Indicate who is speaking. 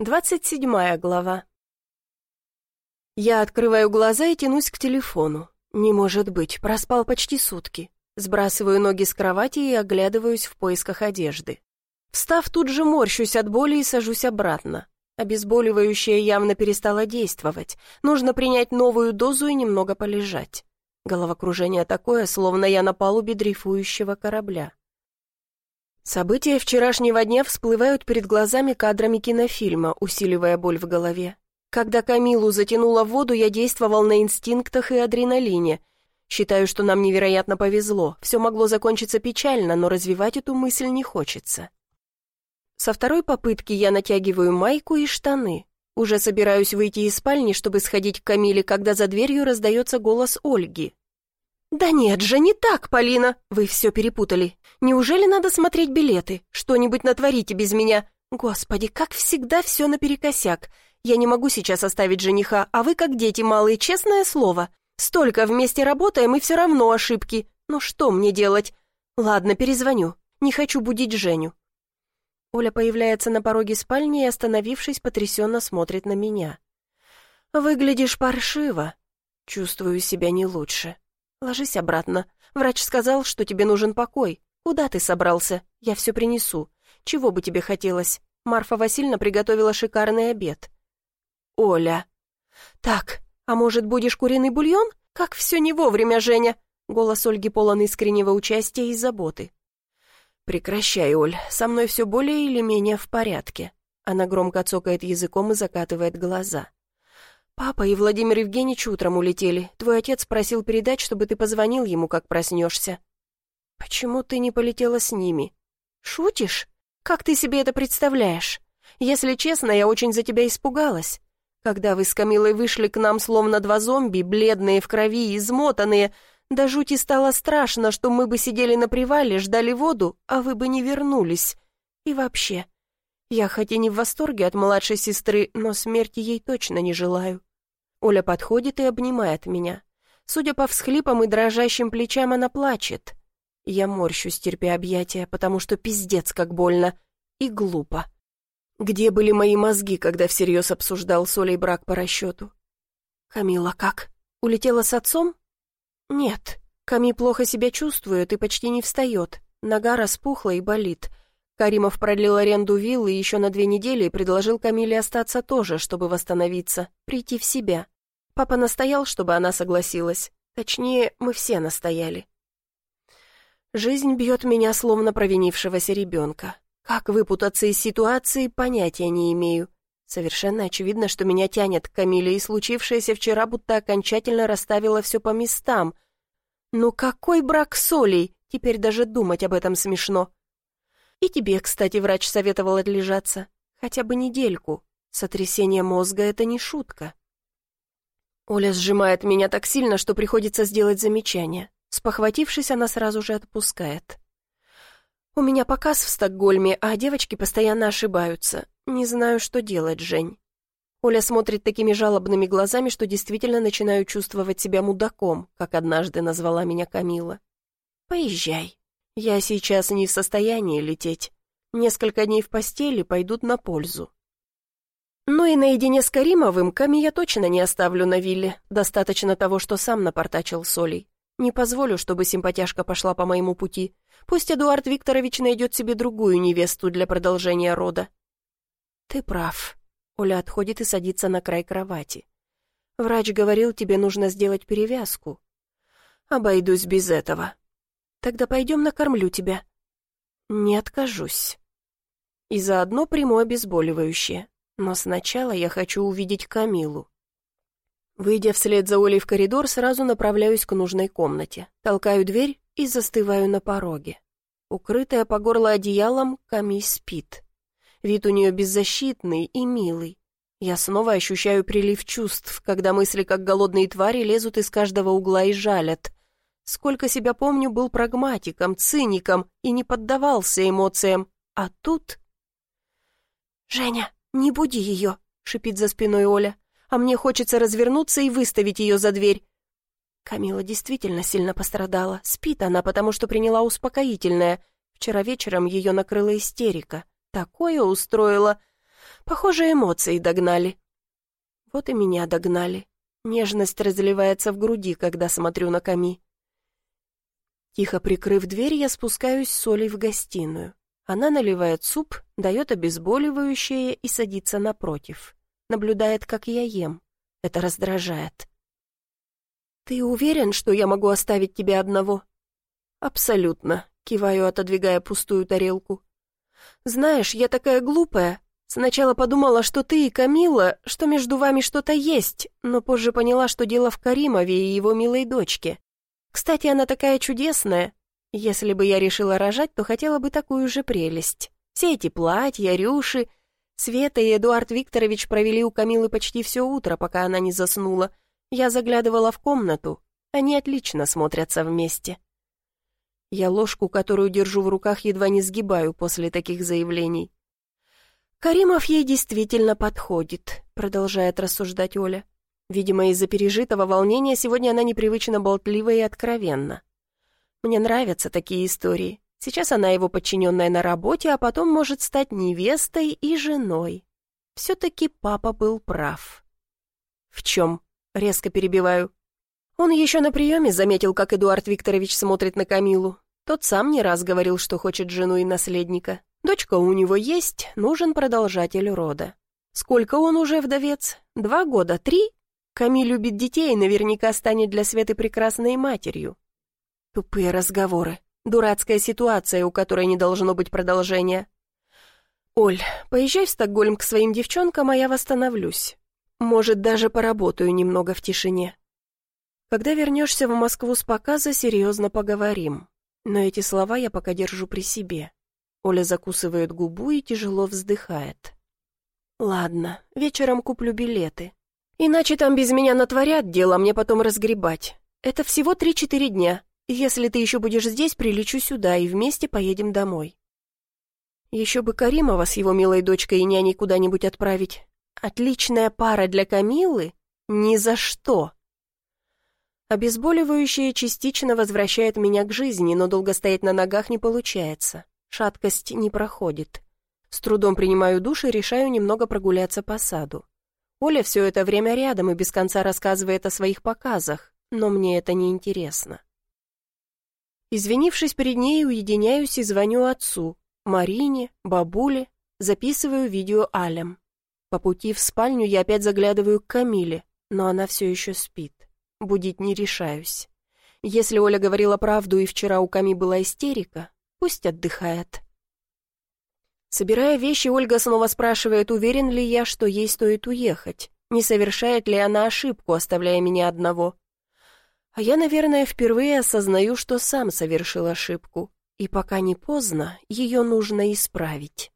Speaker 1: Двадцать седьмая глава. Я открываю глаза и тянусь к телефону. Не может быть, проспал почти сутки. Сбрасываю ноги с кровати и оглядываюсь в поисках одежды. Встав, тут же морщусь от боли и сажусь обратно. Обезболивающее явно перестало действовать. Нужно принять новую дозу и немного полежать. Головокружение такое, словно я на палубе дрейфующего корабля. События вчерашнего дня всплывают перед глазами кадрами кинофильма, усиливая боль в голове. Когда Камилу затянуло в воду, я действовал на инстинктах и адреналине. Считаю, что нам невероятно повезло. Все могло закончиться печально, но развивать эту мысль не хочется. Со второй попытки я натягиваю майку и штаны. Уже собираюсь выйти из спальни, чтобы сходить к Камиле, когда за дверью раздается голос Ольги. «Да нет же, не так, Полина! Вы все перепутали. Неужели надо смотреть билеты? Что-нибудь натворите без меня? Господи, как всегда все наперекосяк. Я не могу сейчас оставить жениха, а вы как дети малые, честное слово. Столько вместе работаем, и все равно ошибки. Ну что мне делать? Ладно, перезвоню. Не хочу будить Женю». Оля появляется на пороге спальни и, остановившись, потрясенно смотрит на меня. «Выглядишь паршиво. Чувствую себя не лучше. «Ложись обратно. Врач сказал, что тебе нужен покой. Куда ты собрался? Я все принесу. Чего бы тебе хотелось? Марфа Васильевна приготовила шикарный обед». «Оля». «Так, а может, будешь куриный бульон? Как все не вовремя, Женя!» Голос Ольги полон искреннего участия и заботы. «Прекращай, Оль, со мной все более или менее в порядке». Она громко цокает языком и закатывает глаза. «Папа и Владимир Евгеньевич утром улетели. Твой отец просил передать, чтобы ты позвонил ему, как проснешься». «Почему ты не полетела с ними?» «Шутишь? Как ты себе это представляешь? Если честно, я очень за тебя испугалась. Когда вы с Камилой вышли к нам словно два зомби, бледные в крови, измотанные, до жути стало страшно, что мы бы сидели на привале, ждали воду, а вы бы не вернулись. И вообще, я хоть и не в восторге от младшей сестры, но смерти ей точно не желаю. Оля подходит и обнимает меня. Судя по всхлипам и дрожащим плечам, она плачет. Я морщусь, терпя объятия, потому что пиздец как больно и глупо. Где были мои мозги, когда всерьез обсуждал с Олей брак по расчету? Камила как? Улетела с отцом? Нет. Ками плохо себя чувствует и почти не встает. Нога распухла и болит. Каримов продлил аренду виллы еще на две недели и предложил Камиле остаться тоже, чтобы восстановиться, прийти в себя. Папа настоял, чтобы она согласилась. Точнее, мы все настояли. Жизнь бьет меня, словно провинившегося ребенка. Как выпутаться из ситуации, понятия не имею. Совершенно очевидно, что меня тянет к Камиле, и случившееся вчера будто окончательно расставило все по местам. Но какой брак с Олей? Теперь даже думать об этом смешно. И тебе, кстати, врач советовал отлежаться. Хотя бы недельку. Сотрясение мозга — это не шутка. Оля сжимает меня так сильно, что приходится сделать замечание. Спохватившись, она сразу же отпускает. «У меня показ в Стокгольме, а девочки постоянно ошибаются. Не знаю, что делать, Жень». Оля смотрит такими жалобными глазами, что действительно начинаю чувствовать себя мудаком, как однажды назвала меня Камила. «Поезжай». Я сейчас не в состоянии лететь. Несколько дней в постели пойдут на пользу. Ну и наедине с Каримовым Ками я точно не оставлю на вилле. Достаточно того, что сам напортачил солей. Не позволю, чтобы симпатяшка пошла по моему пути. Пусть Эдуард Викторович найдет себе другую невесту для продолжения рода. Ты прав. Оля отходит и садится на край кровати. Врач говорил, тебе нужно сделать перевязку. Обойдусь без этого. Тогда пойдем накормлю тебя». «Не откажусь». И заодно приму обезболивающее. Но сначала я хочу увидеть Камилу. Выйдя вслед за Олей в коридор, сразу направляюсь к нужной комнате. Толкаю дверь и застываю на пороге. Укрытая по горло одеялом, Ками спит. Вид у нее беззащитный и милый. Я снова ощущаю прилив чувств, когда мысли, как голодные твари, лезут из каждого угла и жалят. Сколько себя помню, был прагматиком, циником и не поддавался эмоциям. А тут... «Женя, не буди ее!» — шипит за спиной Оля. «А мне хочется развернуться и выставить ее за дверь». Камила действительно сильно пострадала. Спит она, потому что приняла успокоительное. Вчера вечером ее накрыла истерика. Такое устроила. Похоже, эмоции догнали. Вот и меня догнали. Нежность разливается в груди, когда смотрю на Ками. Тихо прикрыв дверь, я спускаюсь с Олей в гостиную. Она наливает суп, дает обезболивающее и садится напротив. Наблюдает, как я ем. Это раздражает. «Ты уверен, что я могу оставить тебя одного?» «Абсолютно», — киваю, отодвигая пустую тарелку. «Знаешь, я такая глупая. Сначала подумала, что ты и Камила, что между вами что-то есть, но позже поняла, что дело в Каримове и его милой дочке. Кстати, она такая чудесная. Если бы я решила рожать, то хотела бы такую же прелесть. Все эти платья, рюши. Света и Эдуард Викторович провели у Камилы почти все утро, пока она не заснула. Я заглядывала в комнату. Они отлично смотрятся вместе. Я ложку, которую держу в руках, едва не сгибаю после таких заявлений. «Каримов ей действительно подходит», — продолжает рассуждать Оля. Видимо, из-за пережитого волнения сегодня она непривычно болтлива и откровенна. Мне нравятся такие истории. Сейчас она его подчиненная на работе, а потом может стать невестой и женой. Все-таки папа был прав. «В чем?» — резко перебиваю. Он еще на приеме заметил, как Эдуард Викторович смотрит на Камилу. Тот сам не раз говорил, что хочет жену и наследника. Дочка у него есть, нужен продолжатель рода. Сколько он уже вдовец? Два года? Три? Ками любит детей наверняка станет для Светы прекрасной матерью. Тупые разговоры. Дурацкая ситуация, у которой не должно быть продолжения. «Оль, поезжай в Стокгольм к своим девчонкам, а я восстановлюсь. Может, даже поработаю немного в тишине. Когда вернешься в Москву с показа, серьезно поговорим. Но эти слова я пока держу при себе». Оля закусывает губу и тяжело вздыхает. «Ладно, вечером куплю билеты. Иначе там без меня натворят дело, а мне потом разгребать. Это всего три-четыре дня. Если ты еще будешь здесь, прилечу сюда и вместе поедем домой. Еще бы Каримова с его милой дочкой и няней куда-нибудь отправить. Отличная пара для Камилы? Ни за что. Обезболивающее частично возвращает меня к жизни, но долго стоять на ногах не получается. Шаткость не проходит. С трудом принимаю душ и решаю немного прогуляться по саду. Оля все это время рядом и без конца рассказывает о своих показах, но мне это не интересно. Извинившись перед ней, уединяюсь и звоню отцу, Марине, бабуле, записываю видео Алям. По пути в спальню я опять заглядываю к Камиле, но она все еще спит. Будить не решаюсь. Если Оля говорила правду и вчера у Ками была истерика, пусть отдыхает. Собирая вещи, Ольга снова спрашивает, уверен ли я, что ей стоит уехать, не совершает ли она ошибку, оставляя меня одного. А я, наверное, впервые осознаю, что сам совершил ошибку, и пока не поздно, ее нужно исправить.